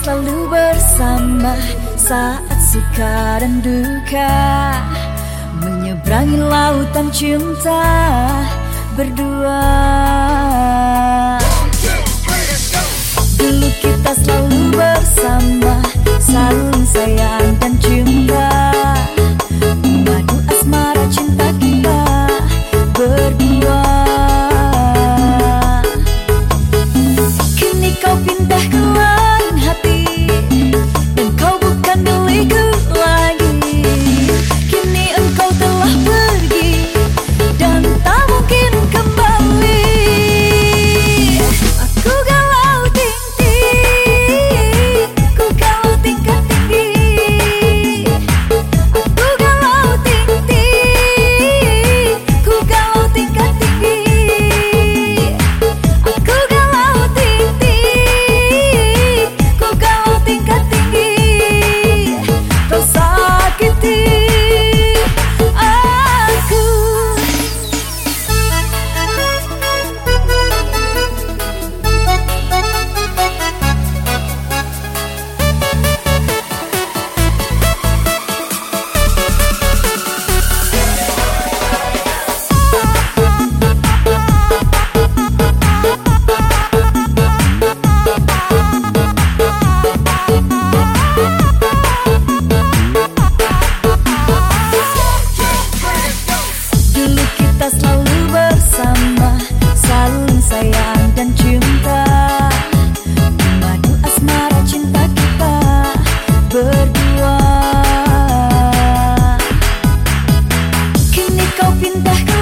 selalu bersama saat suka dan duka. Menyeberangi lautan cinta berdua back.